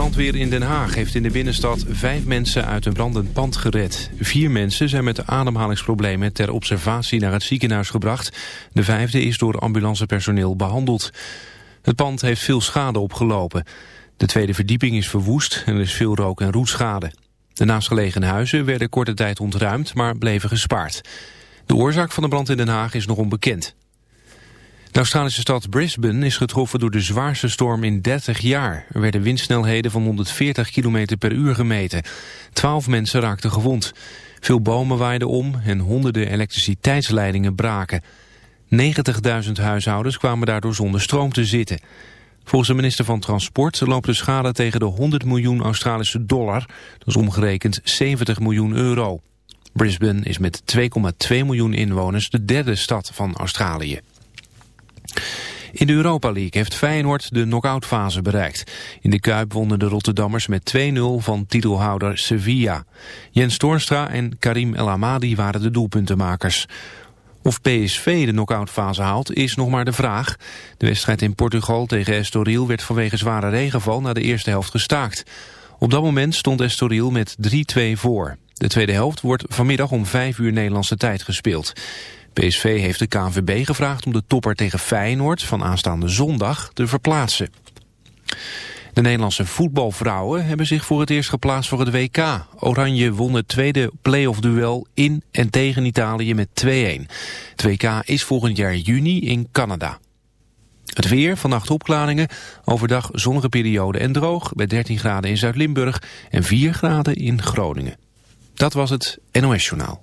brandweer in Den Haag heeft in de binnenstad vijf mensen uit een brandend pand gered. Vier mensen zijn met ademhalingsproblemen ter observatie naar het ziekenhuis gebracht. De vijfde is door ambulancepersoneel behandeld. Het pand heeft veel schade opgelopen. De tweede verdieping is verwoest en er is veel rook- en roetschade. De naastgelegen huizen werden korte tijd ontruimd, maar bleven gespaard. De oorzaak van de brand in Den Haag is nog onbekend. De Australische stad Brisbane is getroffen door de zwaarste storm in 30 jaar. Er werden windsnelheden van 140 km per uur gemeten. Twaalf mensen raakten gewond. Veel bomen waaiden om en honderden elektriciteitsleidingen braken. 90.000 huishoudens kwamen daardoor zonder stroom te zitten. Volgens de minister van Transport loopt de schade tegen de 100 miljoen Australische dollar. Dat is omgerekend 70 miljoen euro. Brisbane is met 2,2 miljoen inwoners de derde stad van Australië. In de Europa League heeft Feyenoord de knock-outfase bereikt. In de Kuip wonnen de Rotterdammers met 2-0 van titelhouder Sevilla. Jens Toornstra en Karim El Amadi waren de doelpuntenmakers. Of PSV de knock-outfase haalt is nog maar de vraag. De wedstrijd in Portugal tegen Estoril werd vanwege zware regenval na de eerste helft gestaakt. Op dat moment stond Estoril met 3-2 voor. De tweede helft wordt vanmiddag om 5 uur Nederlandse tijd gespeeld. PSV heeft de KNVB gevraagd om de topper tegen Feyenoord van aanstaande zondag te verplaatsen. De Nederlandse voetbalvrouwen hebben zich voor het eerst geplaatst voor het WK. Oranje won het tweede play-off-duel in en tegen Italië met 2-1. Het WK is volgend jaar juni in Canada. Het weer, vannacht opklaringen, overdag zonnige periode en droog... bij 13 graden in Zuid-Limburg en 4 graden in Groningen. Dat was het NOS Journaal.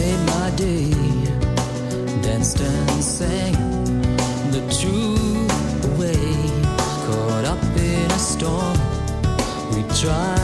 sang the truth away, Caught up in a storm, we tried.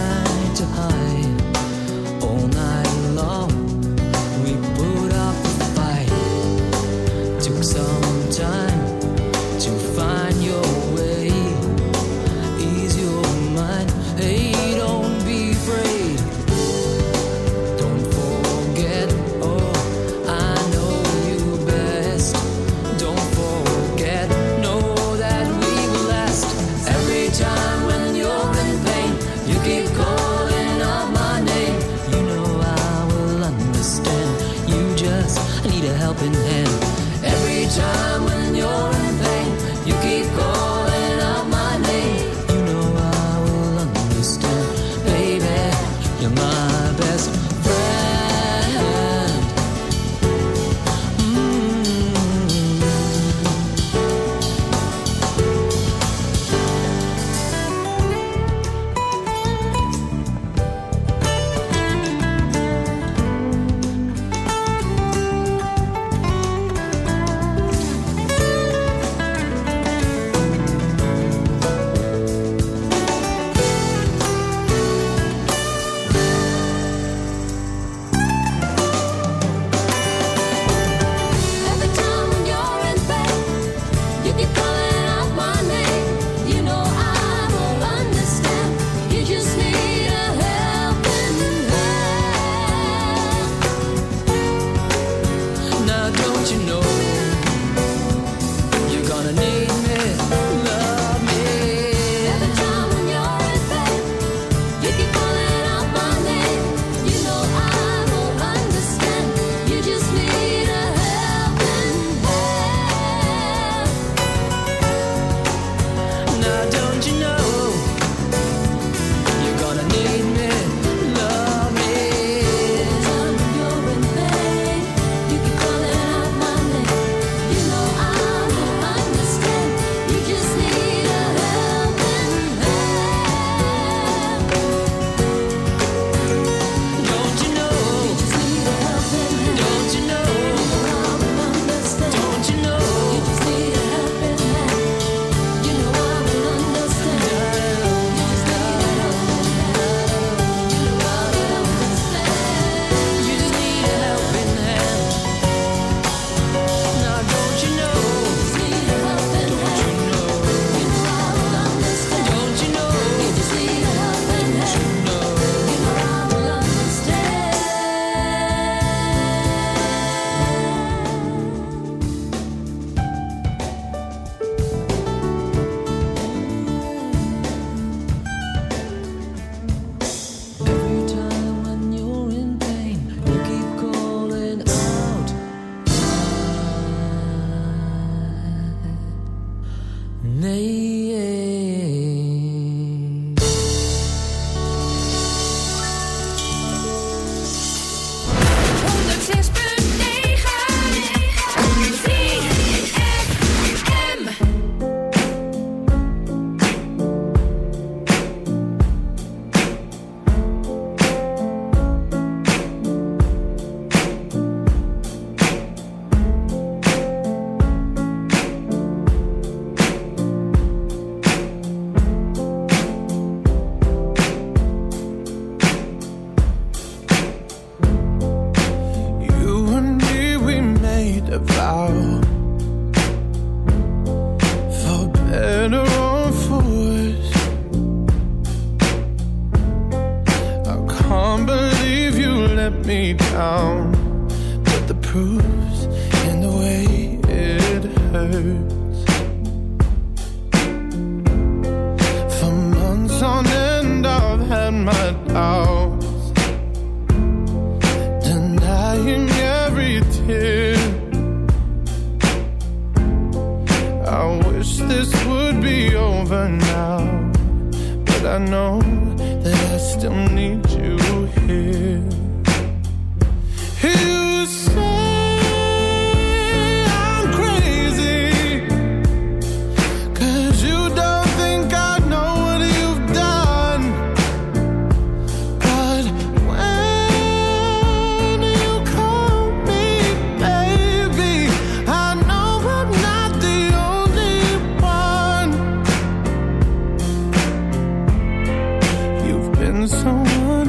someone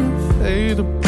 who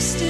still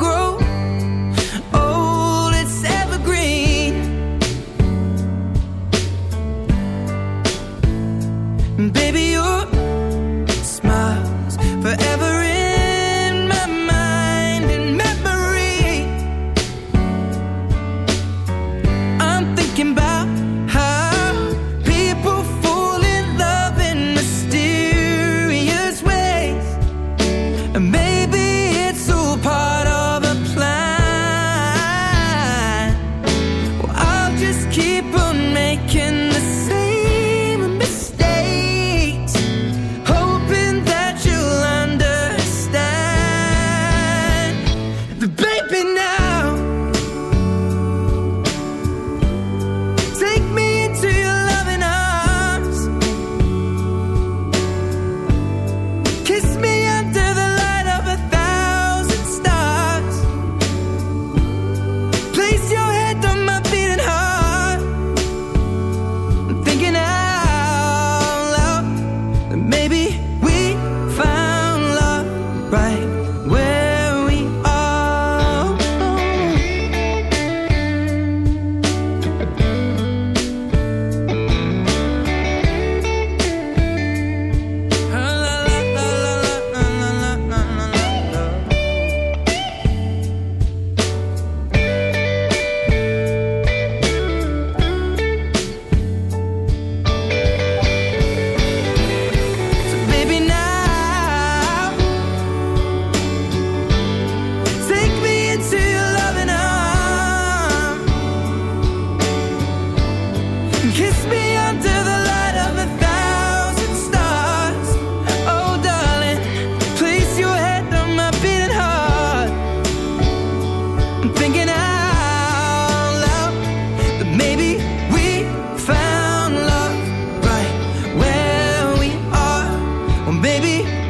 baby.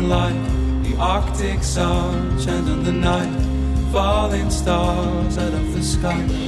And. The Arctic sun on the night, falling stars out of the sky.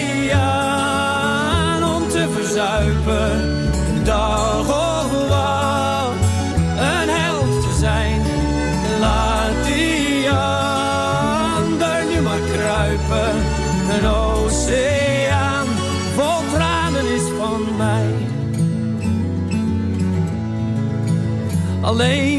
Alleen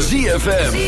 ZFM.